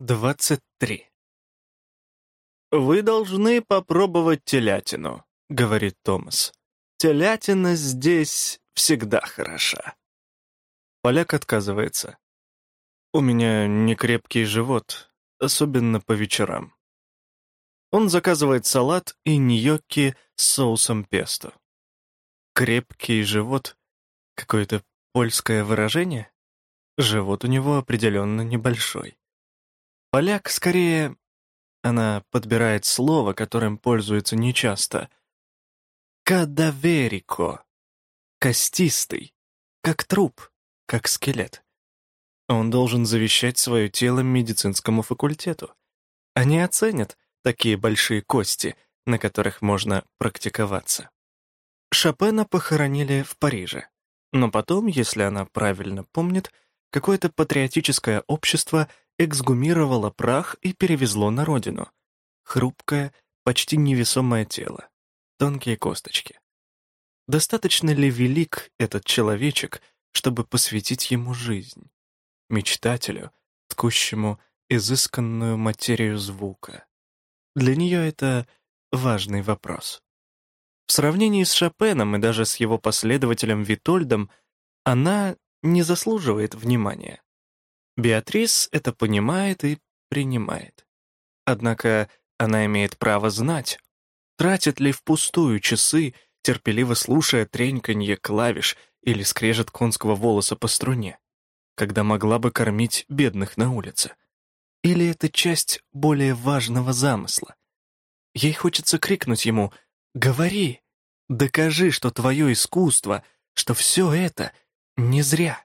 23. «Вы должны попробовать телятину», — говорит Томас. «Телятина здесь всегда хороша». Поляк отказывается. «У меня некрепкий живот, особенно по вечерам». Он заказывает салат и ньокки с соусом песто. «Крепкий живот» — какое-то польское выражение? Живот у него определенно небольшой. Поляк скорее... Она подбирает слово, которым пользуется нечасто. Кадаверико. Костистый. Как труп, как скелет. Он должен завещать свое тело медицинскому факультету. Они оценят такие большие кости, на которых можно практиковаться. Шопена похоронили в Париже. Но потом, если она правильно помнит, какое-то патриотическое общество эксгумировало прах и перевезло на родину. Хрупкое, почти невесомое тело, тонкие косточки. Достаточно ли велик этот человечек, чтобы посвятить ему жизнь? Мечтателю, ткущему изысканную материю звука. Для нее это важный вопрос. В сравнении с Шопеном и даже с его последователем Витольдом она не заслуживает внимания. Беатрис это понимает и принимает. Однако она имеет право знать, тратит ли впустую часы, терпеливо слушая треньканье клавиш или скрежет конского волоса по струне, когда могла бы кормить бедных на улице. Или это часть более важного замысла? Ей хочется крикнуть ему «Говори! Докажи, что твое искусство, что все это не зря!»